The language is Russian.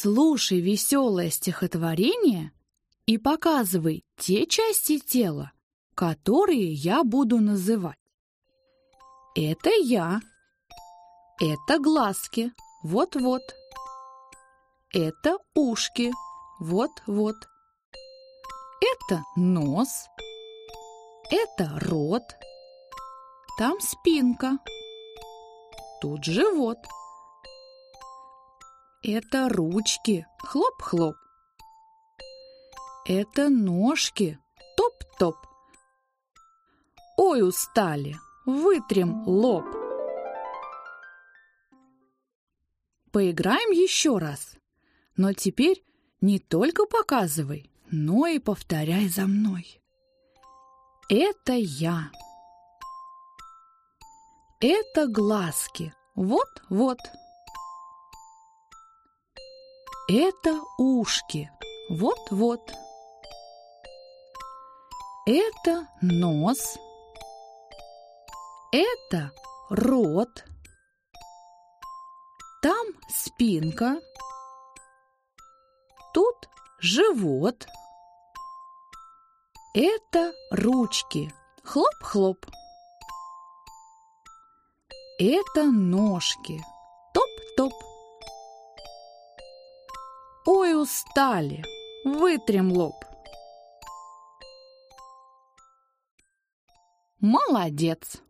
Слушай веселое стихотворение и показывай те части тела, которые я буду называть. Это я. Это глазки. Вот-вот. Это ушки. Вот-вот. Это нос. Это рот. Там спинка. Тут живот. Это ручки. Хлоп-хлоп. Это ножки. Топ-топ. Ой, устали. Вытрем лоб. Поиграем еще раз. Но теперь не только показывай, но и повторяй за мной. Это я. Это глазки. Вот-вот. Это ушки. Вот-вот. Это нос. Это рот. Там спинка. Тут живот. Это ручки. Хлоп-хлоп. Это ножки. Устали. Вытрем лоб. Молодец.